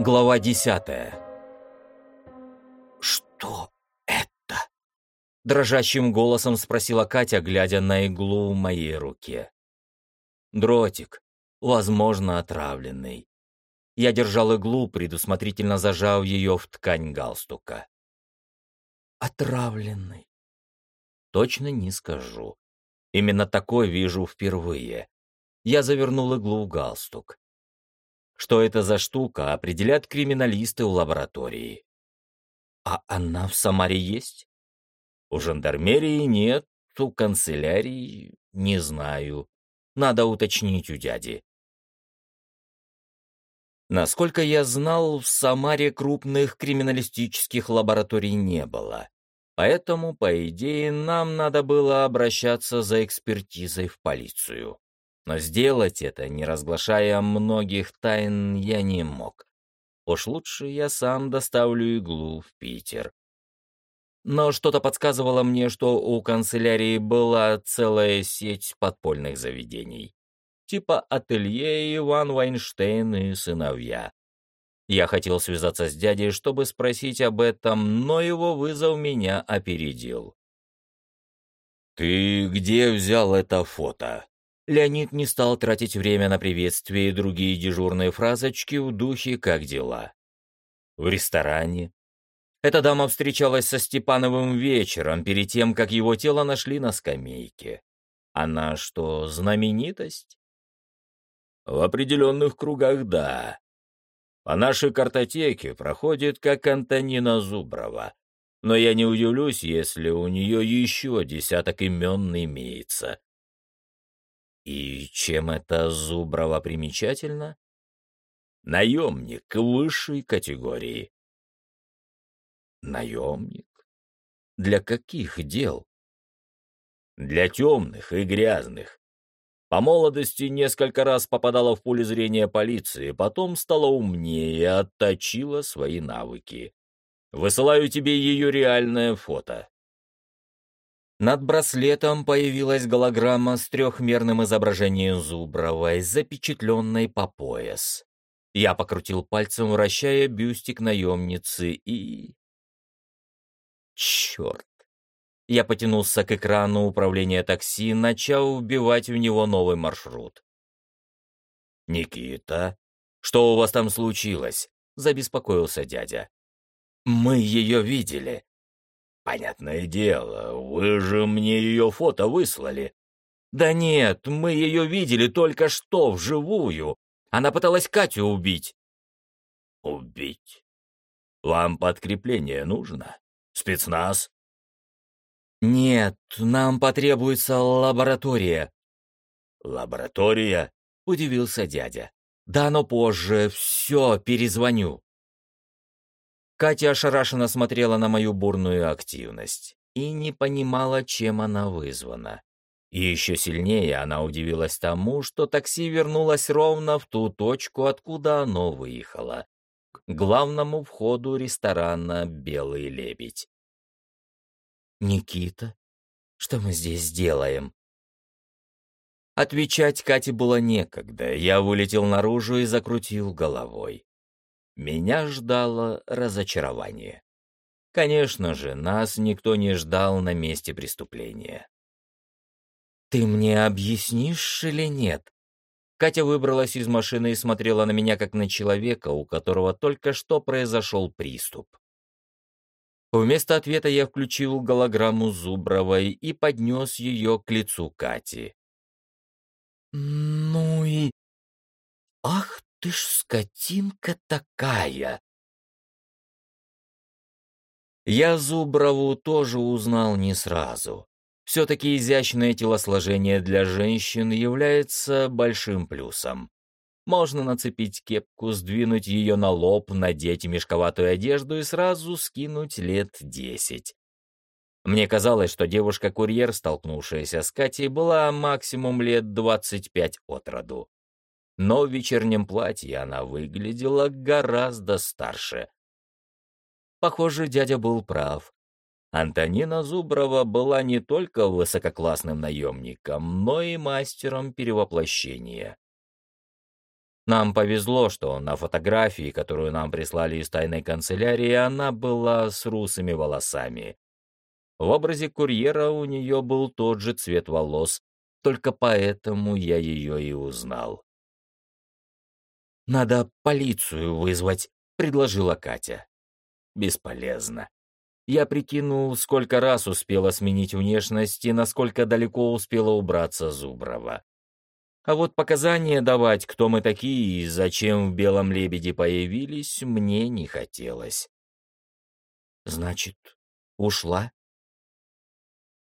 Глава десятая. «Что это?» — дрожащим голосом спросила Катя, глядя на иглу в моей руке. «Дротик, возможно, отравленный». Я держал иглу, предусмотрительно зажав ее в ткань галстука. «Отравленный?» Точно не скажу. Именно такой вижу впервые. Я завернул иглу в галстук. Что это за штука, определят криминалисты в лаборатории. А она в Самаре есть? У жандармерии нет, у канцелярии не знаю. Надо уточнить у дяди. Насколько я знал, в Самаре крупных криминалистических лабораторий не было. Поэтому, по идее, нам надо было обращаться за экспертизой в полицию. Но сделать это, не разглашая многих тайн, я не мог. Уж лучше я сам доставлю иглу в Питер. Но что-то подсказывало мне, что у канцелярии была целая сеть подпольных заведений. Типа ателье Иван Вайнштейн и сыновья. Я хотел связаться с дядей, чтобы спросить об этом, но его вызов меня опередил. «Ты где взял это фото?» Леонид не стал тратить время на приветствие и другие дежурные фразочки в духе «как дела?». В ресторане. Эта дама встречалась со Степановым вечером, перед тем, как его тело нашли на скамейке. Она что, знаменитость? В определенных кругах — да. По нашей картотеке проходит как Антонина Зуброва, но я не удивлюсь, если у нее еще десяток имен имеется. И чем это Зуброва примечательно? Наемник высшей категории. Наемник? Для каких дел? Для темных и грязных. По молодости несколько раз попадала в поле зрения полиции, потом стала умнее и отточила свои навыки. Высылаю тебе ее реальное фото. Над браслетом появилась голограмма с трехмерным изображением Зубровой, запечатленной по пояс. Я покрутил пальцем, вращая бюстик наемницы, и... Черт! Я потянулся к экрану управления такси, начал вбивать в него новый маршрут. «Никита, что у вас там случилось?» — забеспокоился дядя. «Мы ее видели», «Понятное дело, вы же мне ее фото выслали». «Да нет, мы ее видели только что, вживую. Она пыталась Катю убить». «Убить? Вам подкрепление нужно? Спецназ?» «Нет, нам потребуется лаборатория». «Лаборатория?» — удивился дядя. «Да, но позже. Все, перезвоню». Катя ошарашенно смотрела на мою бурную активность и не понимала, чем она вызвана. И еще сильнее она удивилась тому, что такси вернулось ровно в ту точку, откуда оно выехало, к главному входу ресторана «Белый лебедь». «Никита, что мы здесь делаем?» Отвечать Кате было некогда. Я вылетел наружу и закрутил головой. Меня ждало разочарование. Конечно же, нас никто не ждал на месте преступления. «Ты мне объяснишь или нет?» Катя выбралась из машины и смотрела на меня, как на человека, у которого только что произошел приступ. Вместо ответа я включил голограмму Зубровой и поднес ее к лицу Кати. «Ну и... Ах ты ж скотинка такая!» Я Зуброву тоже узнал не сразу. Все-таки изящное телосложение для женщин является большим плюсом. Можно нацепить кепку, сдвинуть ее на лоб, надеть мешковатую одежду и сразу скинуть лет десять. Мне казалось, что девушка-курьер, столкнувшаяся с Катей, была максимум лет двадцать пять от роду но в вечернем платье она выглядела гораздо старше. Похоже, дядя был прав. Антонина Зуброва была не только высококлассным наемником, но и мастером перевоплощения. Нам повезло, что на фотографии, которую нам прислали из тайной канцелярии, она была с русыми волосами. В образе курьера у нее был тот же цвет волос, только поэтому я ее и узнал. «Надо полицию вызвать», — предложила Катя. «Бесполезно. Я прикинул, сколько раз успела сменить внешность и насколько далеко успела убраться Зуброва. А вот показания давать, кто мы такие и зачем в «Белом лебеде» появились, мне не хотелось. «Значит, ушла?»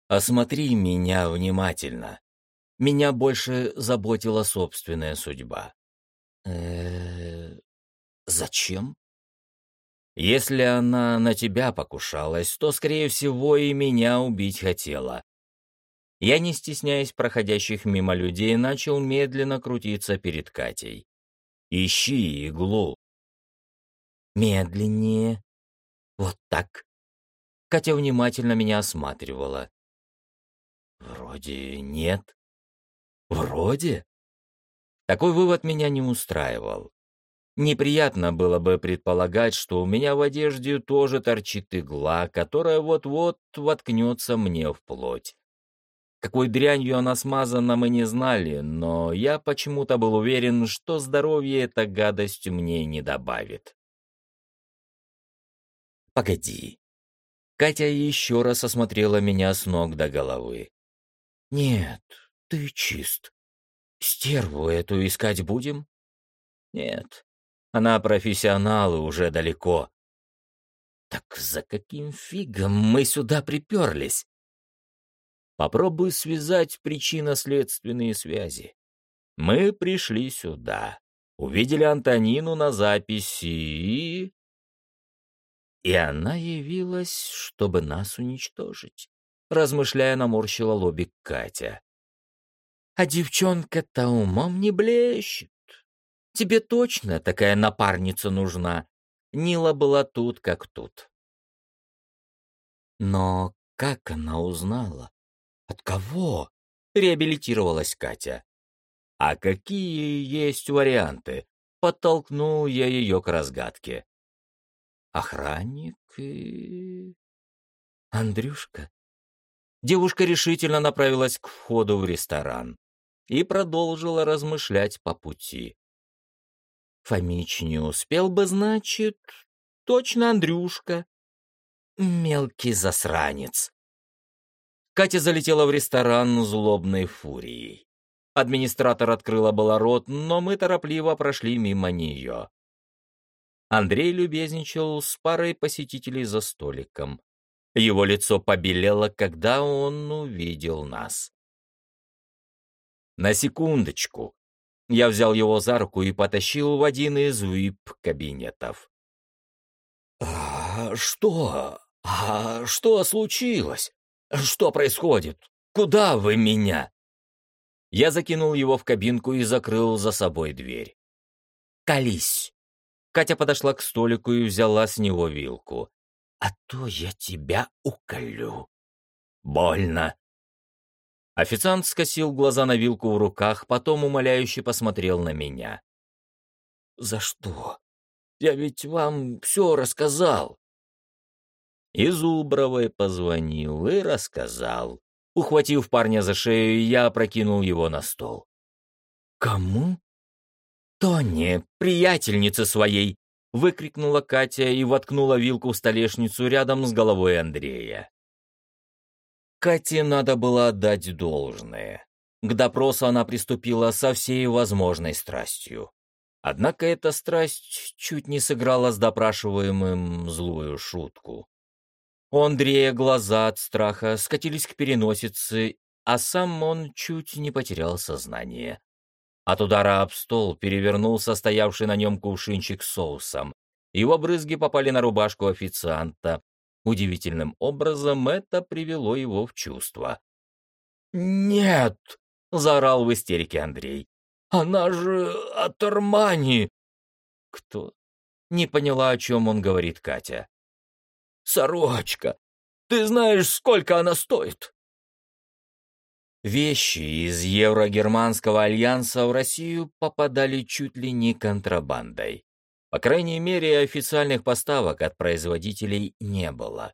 «Осмотри меня внимательно. Меня больше заботила собственная судьба». «Э-э... Зачем?» «Если она на тебя покушалась, то, скорее всего, и меня убить хотела. Я, не стесняясь проходящих мимо людей, начал медленно крутиться перед Катей. «Ищи иглу!» «Медленнее. Вот так». Катя внимательно меня осматривала. «Вроде нет». «Вроде?» Такой вывод меня не устраивал. Неприятно было бы предполагать, что у меня в одежде тоже торчит игла, которая вот-вот воткнется мне в плоть. Какой дрянью она смазана, мы не знали, но я почему-то был уверен, что здоровье эта гадость мне не добавит. «Погоди». Катя еще раз осмотрела меня с ног до головы. «Нет, ты чист. Стерву эту искать будем?» «Нет, она профессионал и уже далеко». «Так за каким фигом мы сюда приперлись?» Попробуй связать причинно-следственные связи. Мы пришли сюда, увидели Антонину на записи и... И она явилась, чтобы нас уничтожить, размышляя, наморщила лобик Катя. А девчонка-то умом не блещет. Тебе точно такая напарница нужна. Нила была тут как тут. Но как она узнала? От кого? Реабилитировалась Катя. А какие есть варианты? Подтолкнул я ее к разгадке. Охранник и... Андрюшка. Девушка решительно направилась к входу в ресторан и продолжила размышлять по пути. Фомич не успел бы, значит, точно Андрюшка. Мелкий засранец. Катя залетела в ресторан злобной фурией. Администратор открыла было рот, но мы торопливо прошли мимо нее. Андрей любезничал с парой посетителей за столиком. Его лицо побелело, когда он увидел нас. На секундочку. Я взял его за руку и потащил в один из вип-кабинетов. «А что? А что случилось?» «Что происходит? Куда вы меня?» Я закинул его в кабинку и закрыл за собой дверь. «Колись!» Катя подошла к столику и взяла с него вилку. «А то я тебя уколю!» «Больно!» Официант скосил глаза на вилку в руках, потом умоляюще посмотрел на меня. «За что? Я ведь вам все рассказал!» И Зубровой позвонил и рассказал. Ухватив парня за шею, я опрокинул его на стол. «Кому?» «Тоне, приятельнице своей!» — выкрикнула Катя и воткнула вилку в столешницу рядом с головой Андрея. Кате надо было отдать должное. К допросу она приступила со всей возможной страстью. Однако эта страсть чуть не сыграла с допрашиваемым злую шутку. У Андрея глаза от страха скатились к переносице, а сам он чуть не потерял сознание. От удара об стол перевернулся стоявший на нем кувшинчик с соусом. Его брызги попали на рубашку официанта. Удивительным образом это привело его в чувство. «Нет!» — заорал в истерике Андрей. «Она же от Армани!» «Кто?» — не поняла, о чем он говорит Катя. Сорочка! Ты знаешь, сколько она стоит?» Вещи из Евро-Германского альянса в Россию попадали чуть ли не контрабандой. По крайней мере, официальных поставок от производителей не было.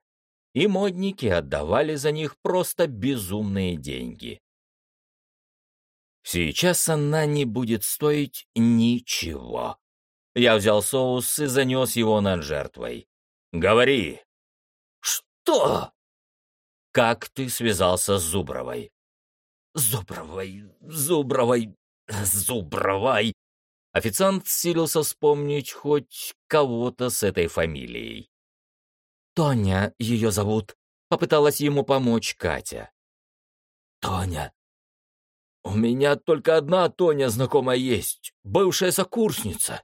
И модники отдавали за них просто безумные деньги. Сейчас она не будет стоить ничего. Я взял соус и занес его над жертвой. «Говори!» «Что?» «Как ты связался с Зубровой?» «Зубровой, Зубровой, Зубровой!» Официант силился вспомнить хоть кого-то с этой фамилией. «Тоня ее зовут», — попыталась ему помочь Катя. «Тоня. У меня только одна Тоня знакомая есть, бывшая сокурсница».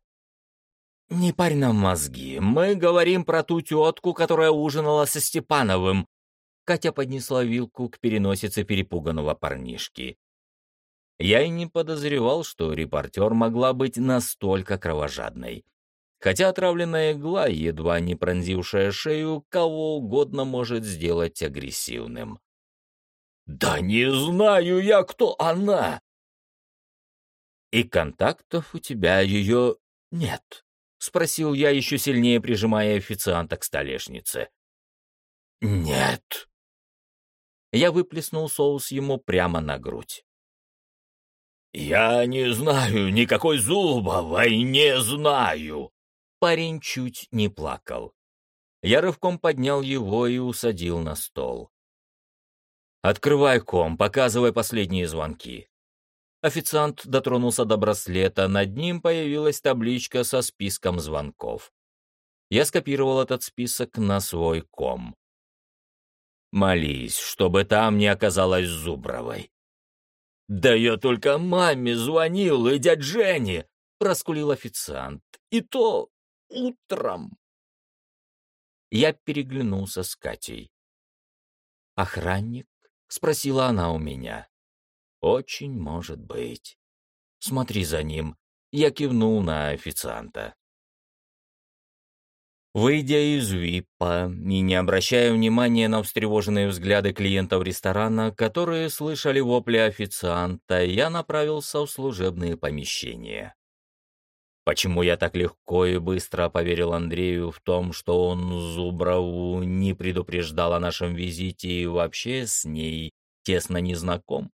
«Не парь нам мозги, мы говорим про ту тетку, которая ужинала со Степановым». Катя поднесла вилку к переносице перепуганного парнишки. Я и не подозревал, что репортер могла быть настолько кровожадной. Хотя отравленная игла, едва не пронзившая шею, кого угодно может сделать агрессивным. «Да не знаю я, кто она!» «И контактов у тебя ее нет?» — спросил я, еще сильнее прижимая официанта к столешнице. «Нет». Я выплеснул соус ему прямо на грудь. «Я не знаю никакой Зубовой, не знаю!» Парень чуть не плакал. Я рывком поднял его и усадил на стол. «Открывай ком, показывай последние звонки». Официант дотронулся до браслета, над ним появилась табличка со списком звонков. Я скопировал этот список на свой ком. «Молись, чтобы там не оказалось Зубровой». «Да я только маме звонил и дядь Жене!» — проскулил официант. «И то утром!» Я переглянулся с Катей. «Охранник?» — спросила она у меня. «Очень может быть. Смотри за ним». Я кивнул на официанта. Выйдя из ВИПа и не обращая внимания на встревоженные взгляды клиентов ресторана, которые слышали вопли официанта, я направился в служебные помещения. Почему я так легко и быстро поверил Андрею в том, что он Зуброву не предупреждал о нашем визите и вообще с ней тесно не знаком?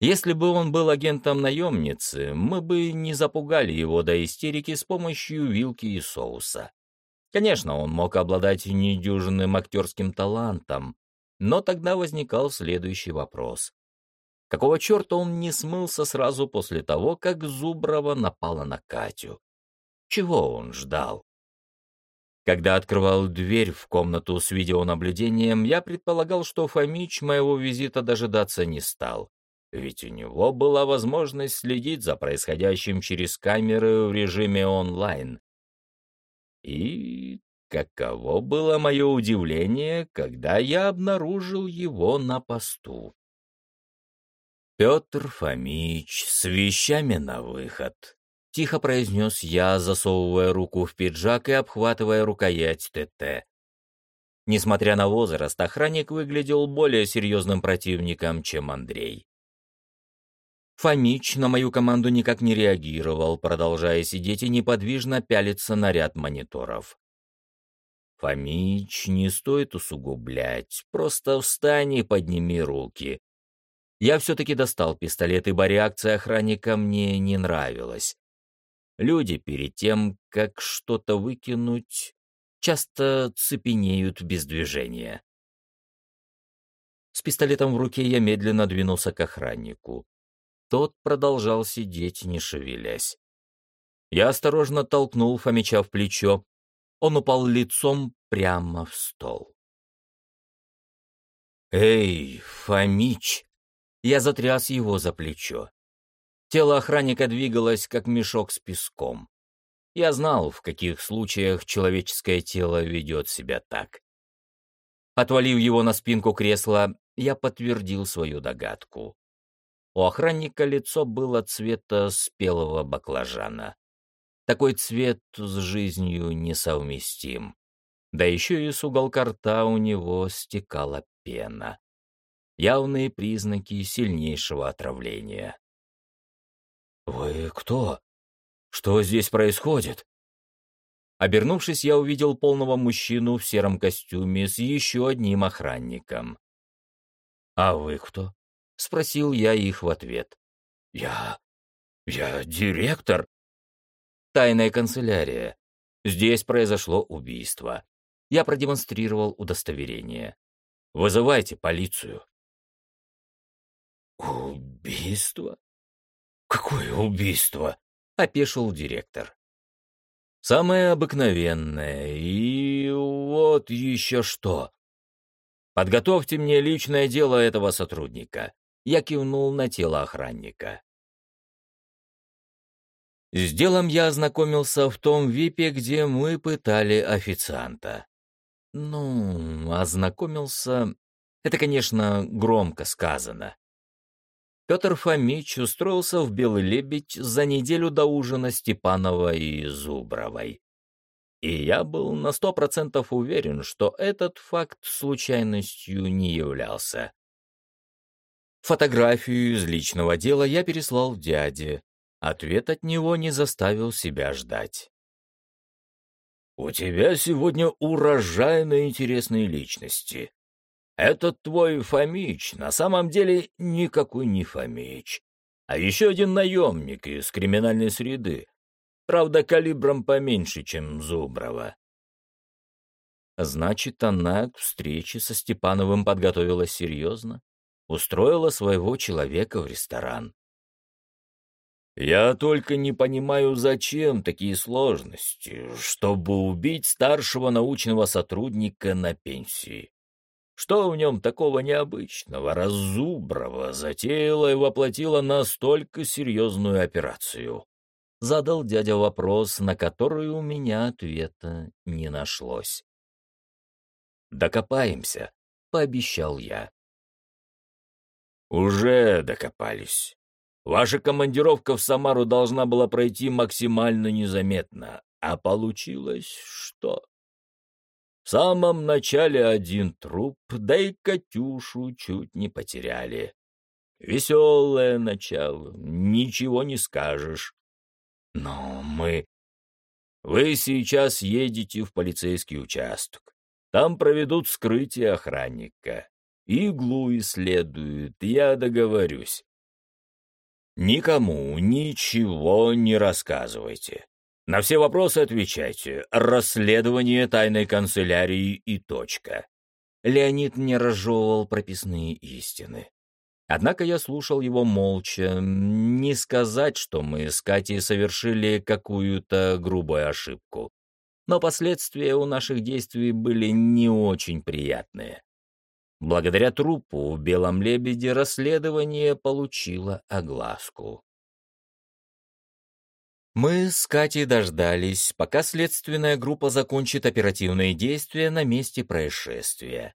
Если бы он был агентом наемницы, мы бы не запугали его до истерики с помощью вилки и соуса. Конечно, он мог обладать недюжинным актерским талантом, но тогда возникал следующий вопрос. Какого черта он не смылся сразу после того, как Зуброва напала на Катю? Чего он ждал? Когда открывал дверь в комнату с видеонаблюдением, я предполагал, что Фомич моего визита дожидаться не стал. Ведь у него была возможность следить за происходящим через камеры в режиме онлайн. И каково было мое удивление, когда я обнаружил его на посту. «Петр Фомич с вещами на выход», — тихо произнес я, засовывая руку в пиджак и обхватывая рукоять ТТ. Несмотря на возраст, охранник выглядел более серьезным противником, чем Андрей. Фомич на мою команду никак не реагировал, продолжая сидеть и неподвижно пялиться на ряд мониторов. «Фомич, не стоит усугублять, просто встань и подними руки», я все-таки достал пистолет, ибо реакция охранника мне не нравилась. Люди перед тем, как что-то выкинуть, часто цепенеют без движения. С пистолетом в руке я медленно двинулся к охраннику. Тот продолжал сидеть, не шевелясь. Я осторожно толкнул Фомича в плечо. Он упал лицом прямо в стол. «Эй, Фомич!» Я затряс его за плечо. Тело охранника двигалось, как мешок с песком. Я знал, в каких случаях человеческое тело ведет себя так. Отвалив его на спинку кресла, я подтвердил свою догадку. У охранника лицо было цвета спелого баклажана. Такой цвет с жизнью несовместим. Да еще и с уголка рта у него стекала пена. Явные признаки сильнейшего отравления. «Вы кто? Что здесь происходит?» Обернувшись, я увидел полного мужчину в сером костюме с еще одним охранником. «А вы кто?» — спросил я их в ответ. «Я... я директор». «Тайная канцелярия. Здесь произошло убийство. Я продемонстрировал удостоверение. Вызывайте полицию». «Убийство? Какое убийство?» — опешил директор. «Самое обыкновенное. И вот еще что. Подготовьте мне личное дело этого сотрудника». Я кивнул на тело охранника. С делом я ознакомился в том випе, где мы пытали официанта. Ну, ознакомился... Это, конечно, громко сказано. Петр Фомич устроился в «Белый лебедь» за неделю до ужина Степанова и Зубровой. И я был на сто процентов уверен, что этот факт случайностью не являлся. Фотографию из личного дела я переслал дяде. Ответ от него не заставил себя ждать. «У тебя сегодня урожайно интересные личности», этот твой Фомич на самом деле никакой не Фомич, а еще один наемник из криминальной среды, правда, калибром поменьше, чем Зуброва. Значит, она к встрече со Степановым подготовилась серьезно, устроила своего человека в ресторан. Я только не понимаю, зачем такие сложности, чтобы убить старшего научного сотрудника на пенсии. Что в нем такого необычного, разуброго, затеяла и воплотила настолько серьезную операцию? Задал дядя вопрос, на который у меня ответа не нашлось. «Докопаемся», — пообещал я. «Уже докопались. Ваша командировка в Самару должна была пройти максимально незаметно, а получилось что?» В самом начале один труп, да и Катюшу чуть не потеряли. Веселое начало, ничего не скажешь. Но мы... Вы сейчас едете в полицейский участок. Там проведут вскрытие охранника. Иглу исследуют, я договорюсь. Никому ничего не рассказывайте. На все вопросы отвечайте. Расследование тайной канцелярии и точка. Леонид не разжевывал прописные истины. Однако я слушал его молча. Не сказать, что мы с Катей совершили какую-то грубую ошибку. Но последствия у наших действий были не очень приятные. Благодаря трупу в «Белом лебеде» расследование получило огласку. Мы с Катей дождались, пока следственная группа закончит оперативные действия на месте происшествия,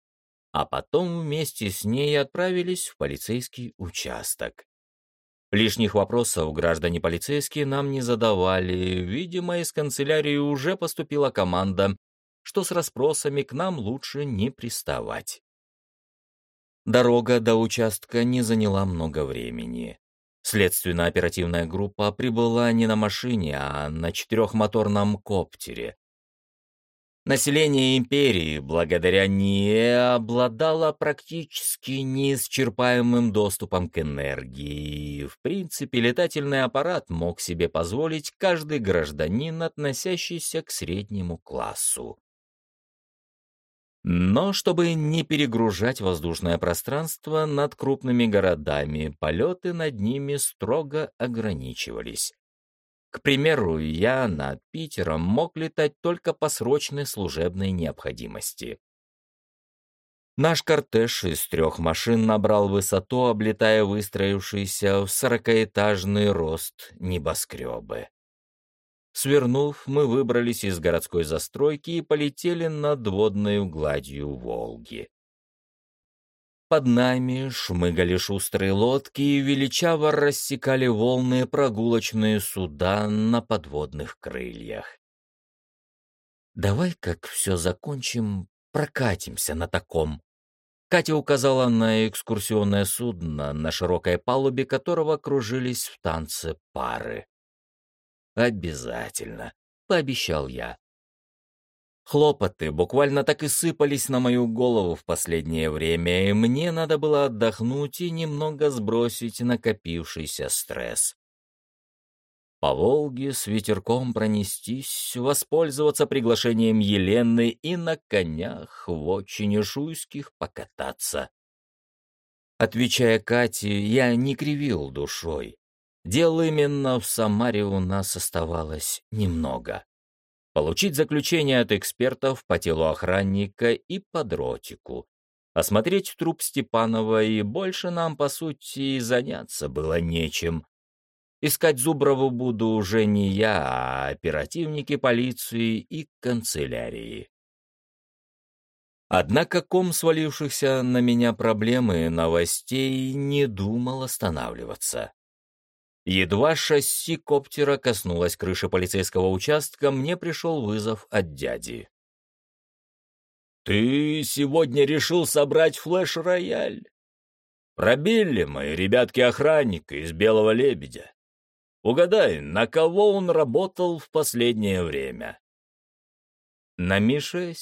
а потом вместе с ней отправились в полицейский участок. Лишних вопросов граждане полицейские нам не задавали, видимо, из канцелярии уже поступила команда, что с расспросами к нам лучше не приставать. Дорога до участка не заняла много времени. Следственно-оперативная группа прибыла не на машине, а на четырехмоторном коптере. Население империи, благодаря НИЭ, обладало практически неисчерпаемым доступом к энергии. В принципе, летательный аппарат мог себе позволить каждый гражданин, относящийся к среднему классу. Но чтобы не перегружать воздушное пространство над крупными городами, полеты над ними строго ограничивались. К примеру, я над Питером мог летать только по срочной служебной необходимости. Наш кортеж из трех машин набрал высоту, облетая выстроившиеся в сорокаэтажный рост небоскребы. Свернув, мы выбрались из городской застройки и полетели над водной гладью Волги. Под нами шмыгали шустрые лодки и величаво рассекали волны прогулочные суда на подводных крыльях. «Давай, как все закончим, прокатимся на таком», Катя указала на экскурсионное судно, на широкой палубе которого кружились в танце пары. «Обязательно», — пообещал я. Хлопоты буквально так и сыпались на мою голову в последнее время, и мне надо было отдохнуть и немного сбросить накопившийся стресс. По Волге с ветерком пронестись, воспользоваться приглашением Елены и на конях в очень шуйских покататься. Отвечая Кате, я не кривил душой. Дел именно в Самаре у нас оставалось немного получить заключение от экспертов по телу охранника и по дротику, осмотреть труп Степанова, и больше нам, по сути, заняться было нечем. Искать Зуброву буду уже не я, а оперативники полиции и канцелярии. Однако ком свалившихся на меня проблемы новостей не думал останавливаться. Едва шасси коптера коснулось крыши полицейского участка, мне пришел вызов от дяди. «Ты сегодня решил собрать флеш-рояль? Пробили мы, ребятки-охранника из «Белого лебедя». Угадай, на кого он работал в последнее время?» «На Ми-6?»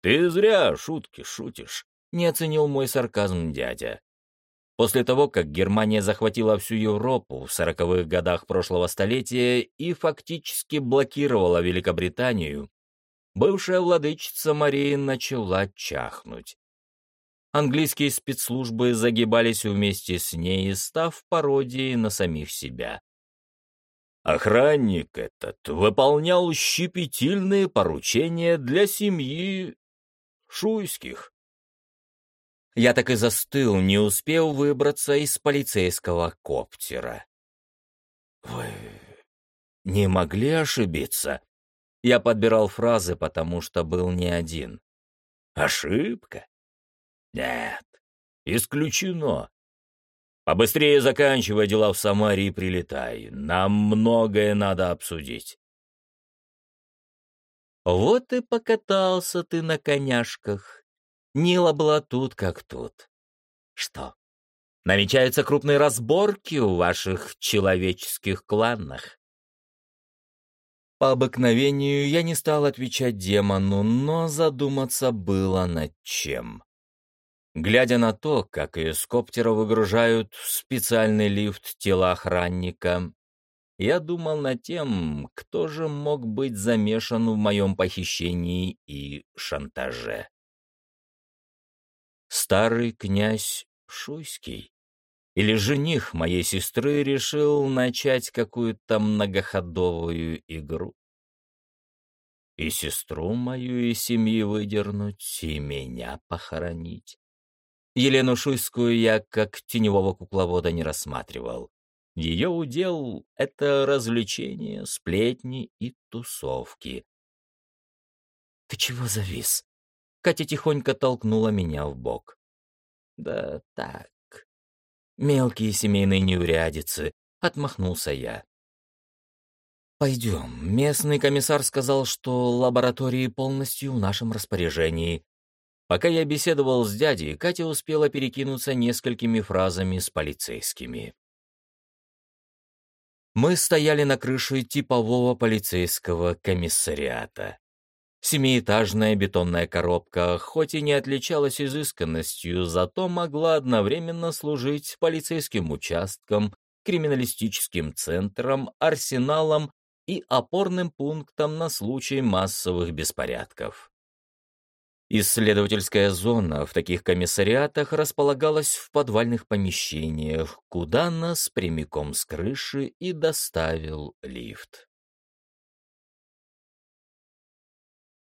«Ты зря шутки шутишь», — не оценил мой сарказм дядя. После того, как Германия захватила всю Европу в сороковых годах прошлого столетия и фактически блокировала Великобританию, бывшая владычица Марии начала чахнуть. Английские спецслужбы загибались вместе с ней, став пародией на самих себя. Охранник этот выполнял щепетильные поручения для семьи Шуйских. Я так и застыл, не успел выбраться из полицейского коптера. «Вы не могли ошибиться?» Я подбирал фразы, потому что был не один. «Ошибка? Нет, исключено. Побыстрее заканчивай дела в Самаре и прилетай. Нам многое надо обсудить». «Вот и покатался ты на коняшках», Нила была тут как тут. Что, намечаются крупные разборки в ваших человеческих кланах? По обыкновению я не стал отвечать демону, но задуматься было над чем. Глядя на то, как из коптера выгружают в специальный лифт тела охранника, я думал над тем, кто же мог быть замешан в моем похищении и шантаже старый князь Шуйский. Или жених моей сестры решил начать какую-то многоходовую игру. И сестру мою из семьи выдернуть, и меня похоронить. Елену Шуйскую я как теневого кукловода не рассматривал. Ее удел — это развлечения, сплетни и тусовки. «Ты чего завис?» Катя тихонько толкнула меня в бок. «Да так, мелкие семейные неурядицы», — отмахнулся я. «Пойдем. Местный комиссар сказал, что лаборатории полностью в нашем распоряжении». Пока я беседовал с дядей, Катя успела перекинуться несколькими фразами с полицейскими. Мы стояли на крыше типового полицейского комиссариата. Семиэтажная бетонная коробка, хоть и не отличалась изысканностью, зато могла одновременно служить полицейским участком, криминалистическим центром, арсеналом и опорным пунктом на случай массовых беспорядков. Исследовательская зона в таких комиссариатах располагалась в подвальных помещениях, куда нас прямиком с крыши и доставил лифт.